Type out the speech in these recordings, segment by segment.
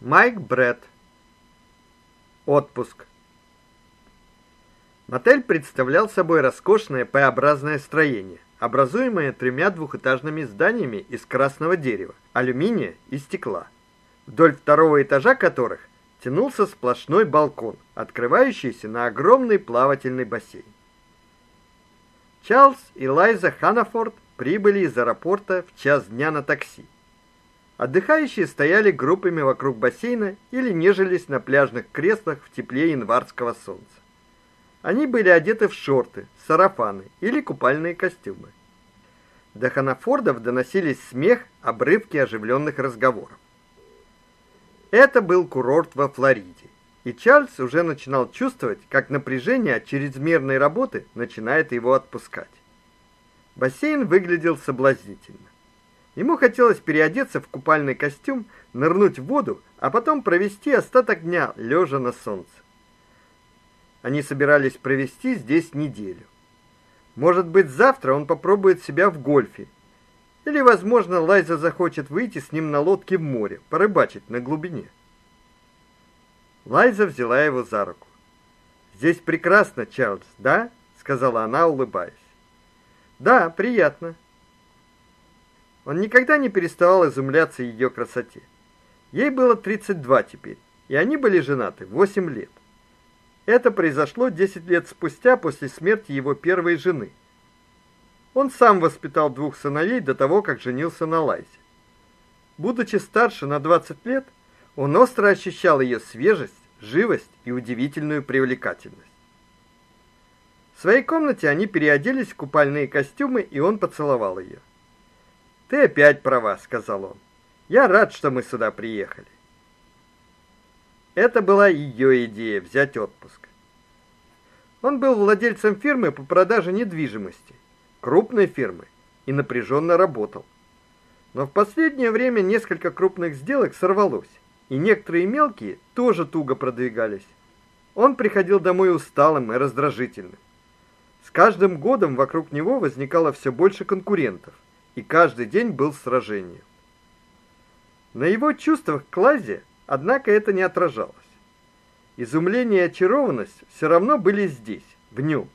Майк Брэд. Отпуск. Мотель представлял собой роскошное П-образное строение, образуемое тремя двухэтажными зданиями из красного дерева, алюминия и стекла, вдоль второго этажа которых тянулся сплошной балкон, открывающийся на огромный плавательный бассейн. Чарльз и Лайза Ханафорд прибыли из аэропорта в час дня на такси. Отдыхающие стояли группами вокруг бассейна или нежились на пляжных креслах в тепле январского солнца. Они были одеты в шорты, сарафаны или купальные костюмы. До Ханафордов доносились смех, обрывки оживленных разговоров. Это был курорт во Флориде, и Чарльз уже начинал чувствовать, как напряжение от чрезмерной работы начинает его отпускать. Бассейн выглядел соблазнительно. Ему хотелось переодеться в купальный костюм, нырнуть в воду, а потом провести остаток дня лежа на солнце. Они собирались провести здесь неделю. Может быть, завтра он попробует себя в гольфе. Или, возможно, Лайза захочет выйти с ним на лодке в море, порыбачить на глубине. Лайза взяла его за руку. Здесь прекрасно, Чарльз, да? сказала она, улыбаясь. Да, приятно. Он никогда не переставал изумляться ее красоте. Ей было 32 теперь, и они были женаты 8 лет. Это произошло 10 лет спустя после смерти его первой жены. Он сам воспитал двух сыновей до того, как женился на Лайзе. Будучи старше на 20 лет, он остро ощущал ее свежесть, живость и удивительную привлекательность. В своей комнате они переоделись в купальные костюмы, и он поцеловал ее. Ты опять права, сказал он. Я рад, что мы сюда приехали. Это была ее идея взять отпуск. Он был владельцем фирмы по продаже недвижимости, крупной фирмы, и напряженно работал. Но в последнее время несколько крупных сделок сорвалось, и некоторые мелкие тоже туго продвигались. Он приходил домой усталым и раздражительным. С каждым годом вокруг него возникало все больше конкурентов и каждый день был сражением. На его чувствах к Лазе, однако, это не отражалось. Изумление и очарованность все равно были здесь, в нем.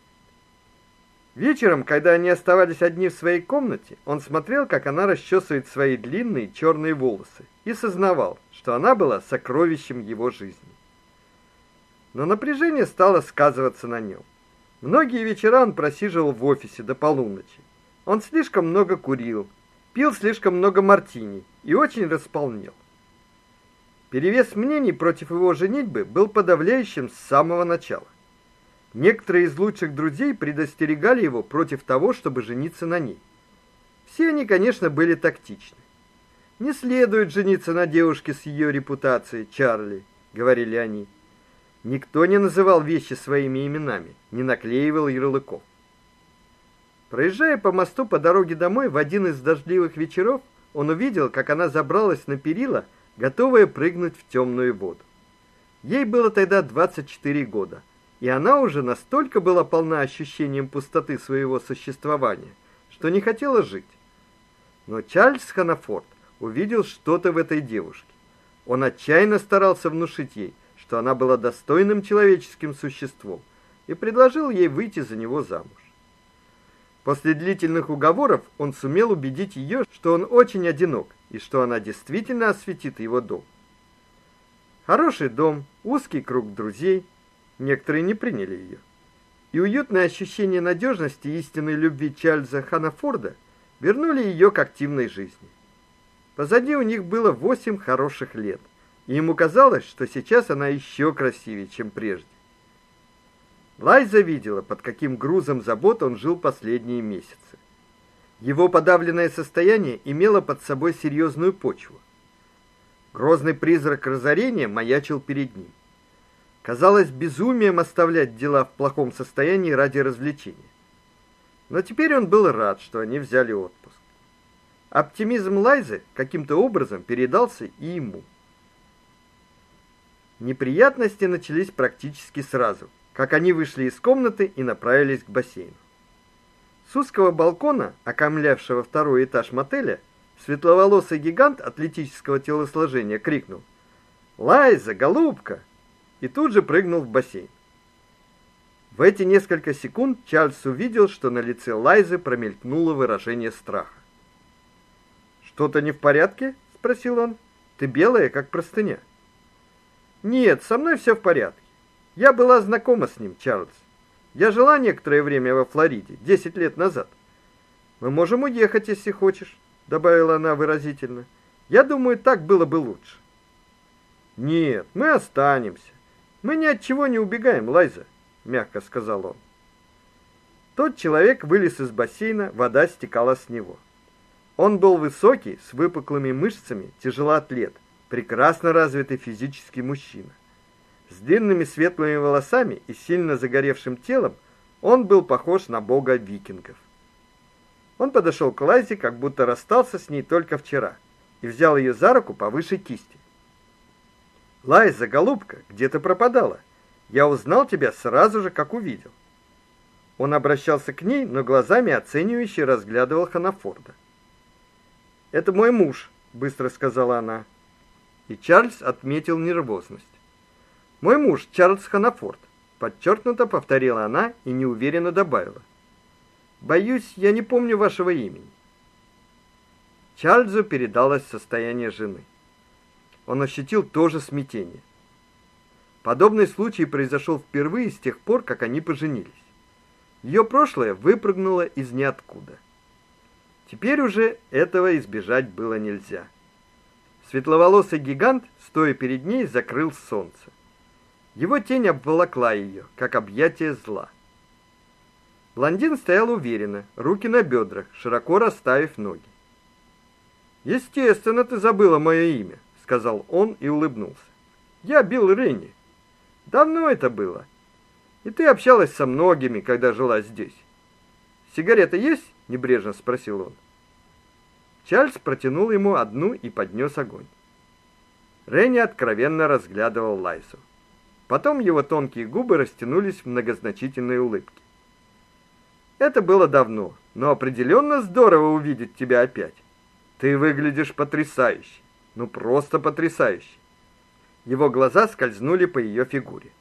Вечером, когда они оставались одни в своей комнате, он смотрел, как она расчесывает свои длинные черные волосы, и сознавал, что она была сокровищем его жизни. Но напряжение стало сказываться на нем. Многие вечера он просиживал в офисе до полуночи. Он слишком много курил, пил слишком много мартини и очень располнел. Перевес мнений против его женитьбы был подавляющим с самого начала. Некоторые из лучших друзей предостерегали его против того, чтобы жениться на ней. Все они, конечно, были тактичны. Не следует жениться на девушке с ее репутацией, Чарли, говорили они. Никто не называл вещи своими именами, не наклеивал ярлыков. Проезжая по мосту по дороге домой в один из дождливых вечеров, он увидел, как она забралась на перила, готовая прыгнуть в темную воду. Ей было тогда 24 года, и она уже настолько была полна ощущением пустоты своего существования, что не хотела жить. Но Чарльз Ханафорд увидел что-то в этой девушке. Он отчаянно старался внушить ей, что она была достойным человеческим существом, и предложил ей выйти за него замуж. После длительных уговоров он сумел убедить ее, что он очень одинок и что она действительно осветит его дом. Хороший дом, узкий круг друзей, некоторые не приняли ее. И уютное ощущение надежности и истинной любви Чарльза Ханафорда вернули ее к активной жизни. Позади у них было восемь хороших лет, и ему казалось, что сейчас она еще красивее, чем прежде. Лайза видела, под каким грузом забот он жил последние месяцы. Его подавленное состояние имело под собой серьезную почву. Грозный призрак разорения маячил перед ним. Казалось безумием оставлять дела в плохом состоянии ради развлечения. Но теперь он был рад, что они взяли отпуск. Оптимизм Лайзы каким-то образом передался и ему. Неприятности начались практически сразу – как они вышли из комнаты и направились к бассейну. С узкого балкона, окаймлявшего второй этаж мотеля, светловолосый гигант атлетического телосложения крикнул: Лайза, голубка!" и тут же прыгнул в бассейн. В эти несколько секунд Чарльз увидел, что на лице Лайзы промелькнуло выражение страха. "Что-то не в порядке?" спросил он. "Ты белая, как простыня". "Нет, со мной все в порядке. Я была знакома с ним, Чарльз. Я жила некоторое время во Флориде, 10 лет назад. Мы можем уехать, если хочешь, добавила она выразительно. Я думаю, так было бы лучше. Нет, мы останемся. Мы ни от чего не убегаем, Лайза, мягко сказал он. Тот человек вылез из бассейна, вода стекала с него. Он был высокий, с выпуклыми мышцами, тяжелоатлет, прекрасно развитый физический мужчина. С длинными светлыми волосами и сильно загоревшим телом он был похож на бога викингов. Он подошел к Лайзе, как будто расстался с ней только вчера, и взял ее за руку повыше кисти. Лайза, голубка, где ты пропадала? Я узнал тебя сразу же, как увидел. Он обращался к ней, но глазами оценивающе разглядывал Ханафорда. Это мой муж, быстро сказала она. И Чарльз отметил нервозность. Мой муж Чарльз Ханафорд, подчеркнуто повторила она и неуверенно добавила. Боюсь, я не помню вашего имени. Чарльзу передалось состояние жены. Он ощутил тоже смятение. Подобный случай произошел впервые с тех пор, как они поженились. Ее прошлое выпрыгнуло из ниоткуда. Теперь уже этого избежать было нельзя. Светловолосый гигант, стоя перед ней, закрыл солнце. Его тень обволокла ее, как объятие зла. Блондин стоял уверенно, руки на бедрах, широко расставив ноги. Естественно, ты забыла мое имя, сказал он и улыбнулся. Я Билл Ренни. Давно это было. И ты общалась со многими, когда жила здесь. Сигарета есть? небрежно спросил он. Чарльз протянул ему одну и поднес огонь. Ренни откровенно разглядывал Лайсу. Потом его тонкие губы растянулись в многозначительной улыбке. Это было давно, но определенно здорово увидеть тебя опять. Ты выглядишь потрясающе. Ну просто потрясающе. Его глаза скользнули по ее фигуре.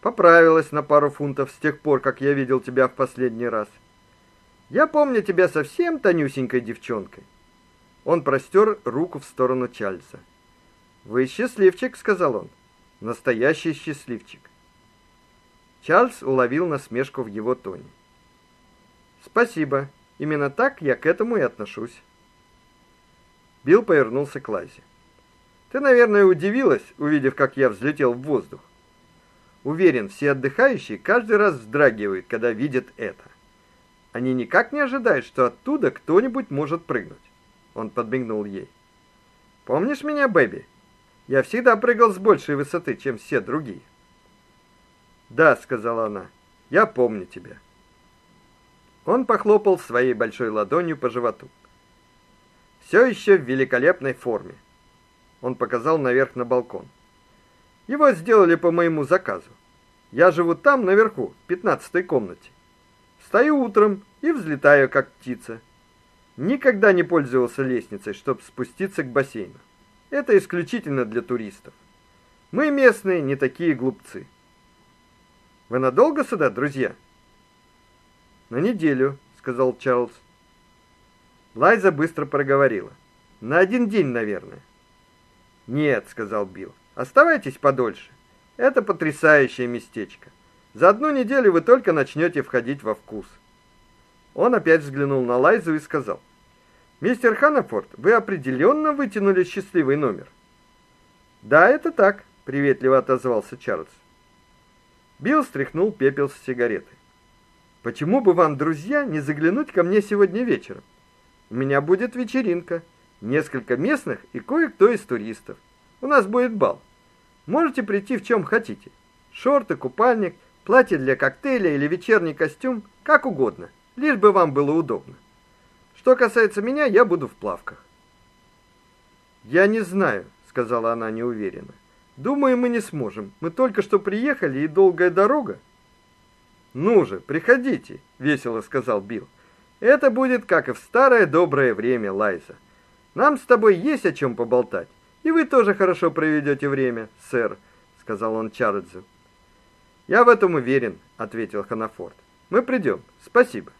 Поправилась на пару фунтов с тех пор, как я видел тебя в последний раз. Я помню тебя совсем тонюсенькой девчонкой. Он простер руку в сторону Чарльза. Вы счастливчик, сказал он. Настоящий счастливчик. Чарльз уловил насмешку в его тоне. Спасибо. Именно так я к этому и отношусь. Билл повернулся к Лазе. Ты, наверное, удивилась, увидев, как я взлетел в воздух. Уверен, все отдыхающие каждый раз вздрагивают, когда видят это. Они никак не ожидают, что оттуда кто-нибудь может прыгнуть. Он подмигнул ей. Помнишь меня, Бэби? Я всегда прыгал с большей высоты, чем все другие. Да, сказала она. Я помню тебя. Он похлопал своей большой ладонью по животу. Все еще в великолепной форме. Он показал наверх на балкон. Его сделали по моему заказу. Я живу там наверху, в пятнадцатой комнате. Встаю утром и взлетаю как птица. Никогда не пользовался лестницей, чтобы спуститься к бассейну. Это исключительно для туристов. Мы местные не такие глупцы. Вы надолго сюда, друзья? На неделю, сказал Чарльз. Лайза быстро проговорила. На один день, наверное. Нет, сказал Билл. Оставайтесь подольше. Это потрясающее местечко. За одну неделю вы только начнете входить во вкус. Он опять взглянул на Лайзу и сказал: "Мистер Ханафорд, вы определенно вытянули счастливый номер". "Да, это так", приветливо отозвался Чарльз. Билл стряхнул пепел с сигареты. Почему бы вам, друзья, не заглянуть ко мне сегодня вечером? У меня будет вечеринка, несколько местных и кое-кто из туристов. У нас будет бал. Можете прийти в чем хотите. Шорты, купальник, платье для коктейля или вечерний костюм, как угодно, лишь бы вам было удобно. Что касается меня, я буду в плавках. Я не знаю, сказала она неуверенно. Думаю, мы не сможем. Мы только что приехали, и долгая дорога. Ну же, приходите, весело сказал Билл. Это будет как и в старое доброе время, Лайза. Нам с тобой есть о чем поболтать, И вы тоже хорошо проведете время, сэр, сказал он Чарльзу. Я в этом уверен, ответил Ханафорд. Мы придем. Спасибо.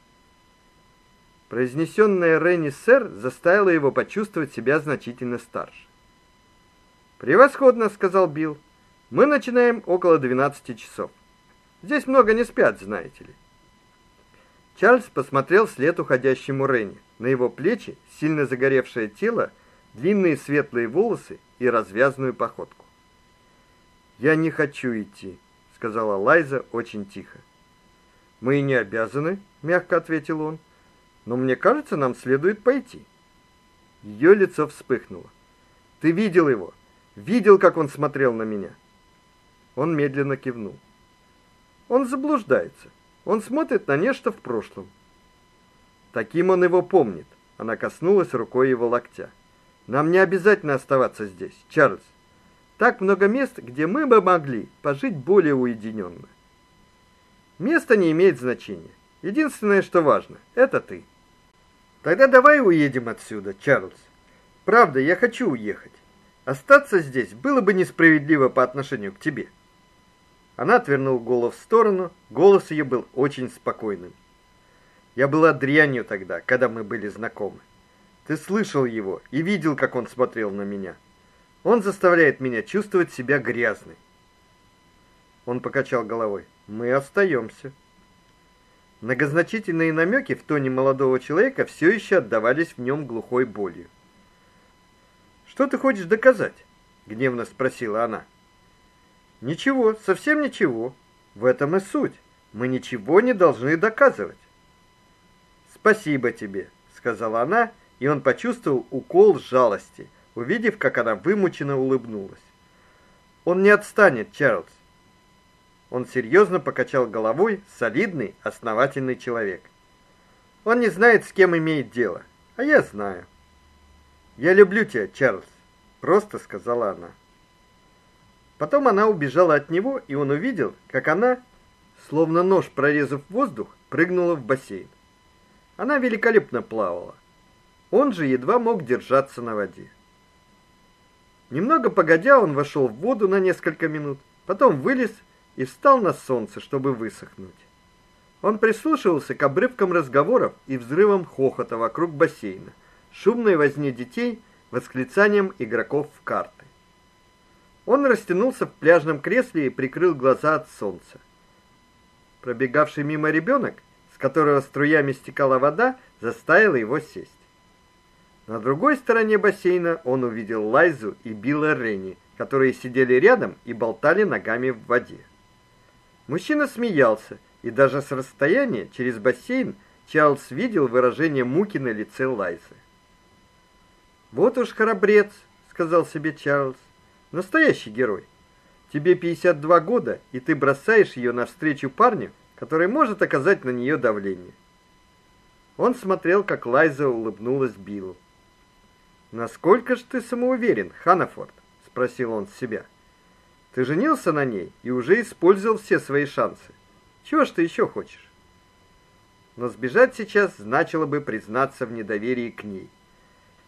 Произнесенное Ренни сэр заставило его почувствовать себя значительно старше. Превосходно, сказал Билл. Мы начинаем около 12 часов. Здесь много не спят, знаете ли. Чарльз посмотрел вслед уходящему Ренни. На его плечи сильно загоревшее тело, длинные светлые волосы и развязную походку. "Я не хочу идти", сказала Лайза очень тихо. "Мы не обязаны", мягко ответил он. "Но мне кажется, нам следует пойти". Ее лицо вспыхнуло. "Ты видел его? Видел, как он смотрел на меня?" Он медленно кивнул. Он заблуждается. Он смотрит на нечто в прошлом. Таким он его помнит. Она коснулась рукой его локтя. Нам не обязательно оставаться здесь, Чарльз. Так много мест, где мы бы могли пожить более уединенно. Место не имеет значения. Единственное, что важно это ты. Тогда давай уедем отсюда, Чарльз. Правда, я хочу уехать. Остаться здесь было бы несправедливо по отношению к тебе. Она отвернула голову в сторону, голос ее был очень спокойным. Я была дрянью тогда, когда мы были знакомы. Ты слышал его и видел, как он смотрел на меня. Он заставляет меня чувствовать себя грязной. Он покачал головой. Мы остаемся. Многозначительные намеки в тоне молодого человека все еще отдавались в нем глухой болью. Что ты хочешь доказать? гневно спросила она. Ничего, совсем ничего. В этом и суть. Мы ничего не должны доказывать. Спасибо тебе, сказала она, и он почувствовал укол жалости, увидев, как она вымученно улыбнулась. Он не отстанет, Чарльз. Он серьезно покачал головой, солидный, основательный человек. Он не знает, с кем имеет дело, а я знаю. Я люблю тебя, Чарльз, просто сказала она. Потом она убежала от него, и он увидел, как она, словно нож прорезав воздух, прыгнула в бассейн. Она великолепно плавала. Он же едва мог держаться на воде. Немного погодя, он вошел в воду на несколько минут, потом вылез и встал на солнце, чтобы высохнуть. Он прислушивался к обрывкам разговоров и взрывам хохота вокруг бассейна, шумной возне детей, восклицаниям игроков в карты. Он растянулся в пляжном кресле и прикрыл глаза от солнца. Пробегавший мимо ребенок, с которого струями стекала вода, заставил его сесть. На другой стороне бассейна он увидел Лайзу и Билла Ренни, которые сидели рядом и болтали ногами в воде. Мужчина смеялся, и даже с расстояния через бассейн Чарльз видел выражение муки на лице Лайзы. Вот уж храбрец, сказал себе Чарльз. Настоящий герой. Тебе 52 года, и ты бросаешь ее навстречу парню, который может оказать на нее давление. Он смотрел, как Лайза улыбнулась Биллу. Насколько ж ты самоуверен, Ханафорд, спросил он себя. Ты женился на ней и уже использовал все свои шансы. Чего ж ты еще хочешь? Но сбежать сейчас значило бы признаться в недоверии к ней.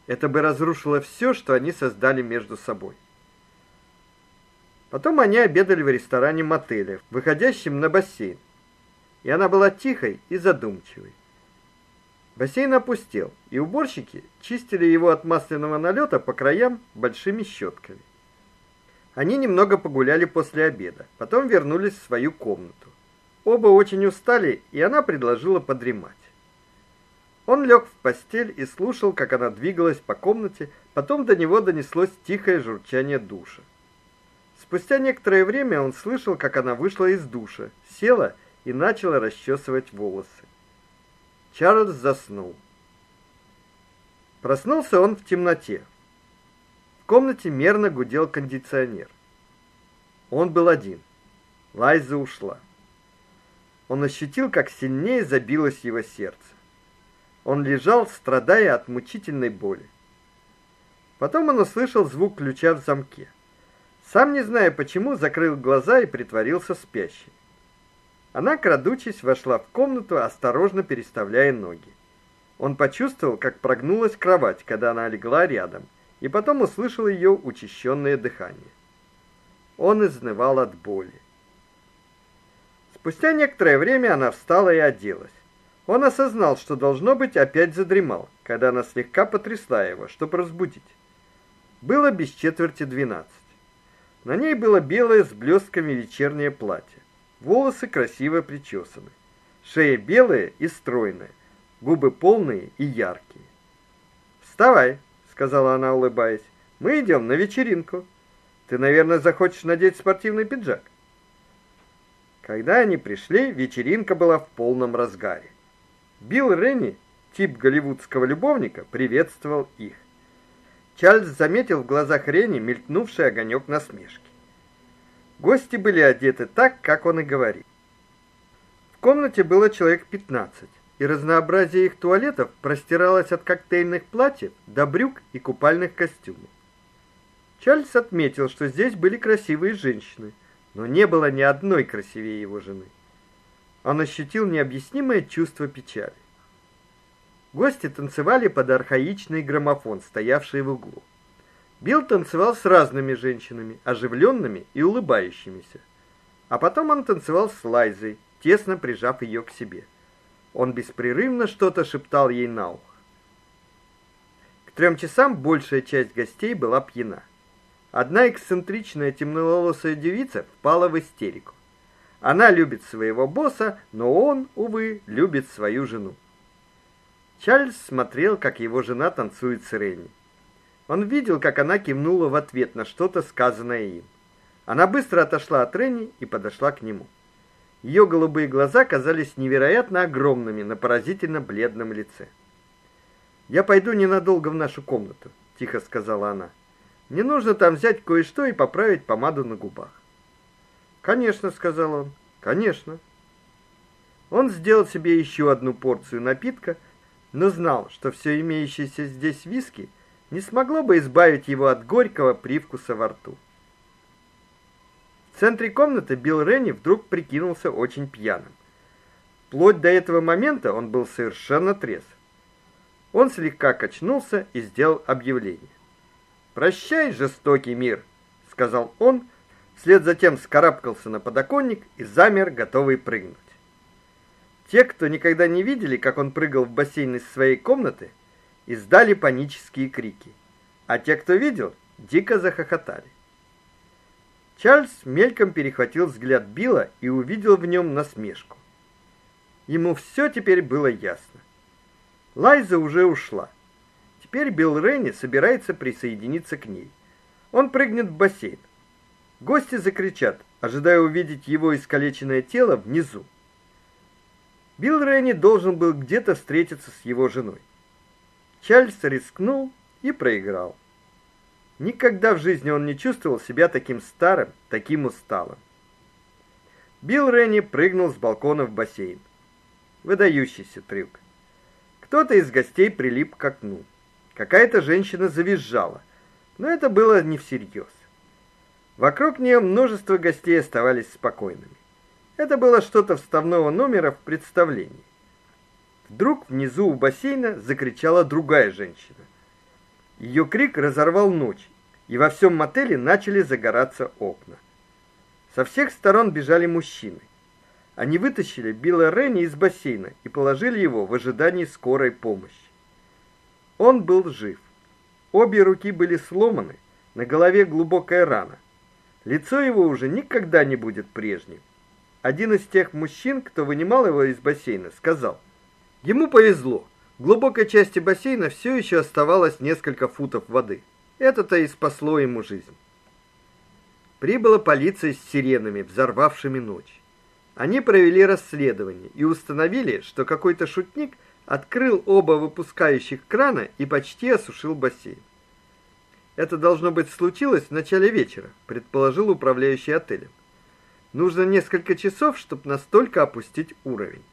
Это бы разрушило все, что они создали между собой. Потом они обедали в ресторане мотеля, выходящем на бассейн. И она была тихой и задумчивой. Бассейн опустел, и уборщики чистили его от масляного налета по краям большими щетками. Они немного погуляли после обеда, потом вернулись в свою комнату. Оба очень устали, и она предложила подремать. Он лег в постель и слушал, как она двигалась по комнате, потом до него донеслось тихое журчание душа. Спустя некоторое время он слышал, как она вышла из душа, села и начала расчесывать волосы. Чарльз заснул. Проснулся он в темноте. Комнате мерно гудел кондиционер. Он был один. Лайза ушла. Он ощутил, как сильнее забилось его сердце. Он лежал, страдая от мучительной боли. Потом он услышал звук ключа в замке. Сам не зная почему, закрыл глаза и притворился спящим. Она, крадучись, вошла в комнату, осторожно переставляя ноги. Он почувствовал, как прогнулась кровать, когда она легла рядом, и потом услышал ее учащенное дыхание. Он изнывал от боли. Спустя некоторое время она встала и оделась. Он осознал, что должно быть опять задремал, когда она слегка потрясла его, чтобы разбудить. Было без четверти двенадцать. На ней было белое с блестками вечернее платье. Волосы красиво причесаны. Шея белая и стройная, губы полные и яркие. "Вставай", сказала она, улыбаясь. "Мы идем на вечеринку. Ты, наверное, захочешь надеть спортивный пиджак". Когда они пришли, вечеринка была в полном разгаре. Билл Ренни, тип голливудского любовника, приветствовал их. Чарльз заметил в глазах Ренни мелькнувший огонек насмешки. Гости были одеты так, как он и говорил. В комнате было человек 15, и разнообразие их туалетов простиралось от коктейльных платьев до брюк и купальных костюмов. Чарльз отметил, что здесь были красивые женщины, но не было ни одной красивее его жены. Он ощутил необъяснимое чувство печали. Гости танцевали под архаичный граммофон, стоявший в углу. Билл танцевал с разными женщинами, оживленными и улыбающимися. А потом он танцевал с Лайзой, тесно прижав ее к себе. Он беспрерывно что-то шептал ей на ухо. К трем часам большая часть гостей была пьяна. Одна эксцентричная темноволосая девица впала в истерику. Она любит своего босса, но он, увы, любит свою жену. Чарльз смотрел, как его жена танцует с Ренни. Он видел, как она кивнула в ответ на что-то сказанное им. Она быстро отошла от Ренни и подошла к нему. Ее голубые глаза казались невероятно огромными на поразительно бледном лице. "Я пойду ненадолго в нашу комнату", тихо сказала она. "Мне нужно там взять кое-что и поправить помаду на губах". "Конечно", сказал он. "Конечно". Он сделал себе еще одну порцию напитка но знал, что все имеющееся здесь виски не смогло бы избавить его от горького привкуса во рту. Центре комнаты Билл Ренни вдруг прикинулся очень пьяным. Вплоть до этого момента он был совершенно трезв. Он слегка качнулся и сделал объявление. "Прощай, жестокий мир", сказал он, вслед за тем вскарабкался на подоконник и замер, готовый прыгнуть. Те, кто никогда не видели, как он прыгал в бассейн из своей комнаты, издали панические крики. А те, кто видел, дико захохотали. Чарльз мельком перехватил взгляд Билла и увидел в нем насмешку. Ему все теперь было ясно. Лайза уже ушла. Теперь Билл Ренни собирается присоединиться к ней. Он прыгнет в бассейн. Гости закричат, ожидая увидеть его искалеченное тело внизу. Билл Ренни должен был где-то встретиться с его женой. Чарльз рискнул и проиграл. Никогда в жизни он не чувствовал себя таким старым, таким усталым. Билл Ренни прыгнул с балкона в бассейн. Выдающийся трюк. Кто-то из гостей прилип к окну. Какая-то женщина завизжала, но это было не всерьез. Вокруг нее множество гостей оставались спокойными. Это было что-то вставного номера в представлении. Вдруг внизу у бассейна закричала другая женщина. Ее крик разорвал ночь, и во всем мотеле начали загораться окна. Со всех сторон бежали мужчины. Они вытащили Билла Ренни из бассейна и положили его в ожидании скорой помощи. Он был жив. Обе руки были сломаны, на голове глубокая рана. Лицо его уже никогда не будет прежним. Один из тех мужчин, кто вынимал его из бассейна, сказал: "Ему повезло. В глубокой части бассейна все еще оставалось несколько футов воды. Это-то и спасло ему жизнь". Прибыла полиция с сиренами, взорвавшими ночь. Они провели расследование и установили, что какой-то шутник открыл оба выпускающих крана и почти осушил бассейн. Это должно быть случилось в начале вечера, предположил управляющий отелем. Нужно несколько часов, чтобы настолько опустить уровень.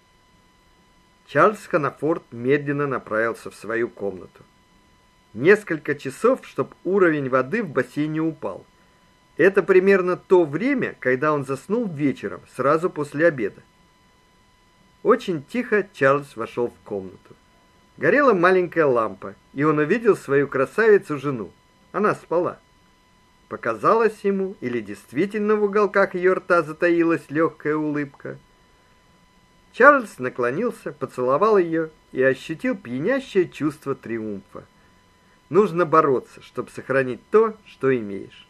Чарльз Ханафорд медленно направился в свою комнату. Несколько часов, чтобы уровень воды в бассейне упал. Это примерно то время, когда он заснул вечером, сразу после обеда. Очень тихо Чарльз вошел в комнату. Горела маленькая лампа, и он увидел свою красавицу-жену. Она спала. Показалось ему, или действительно в уголках ее рта затаилась легкая улыбка. Чарльз наклонился, поцеловал ее и ощутил пьянящее чувство триумфа. Нужно бороться, чтобы сохранить то, что имеешь.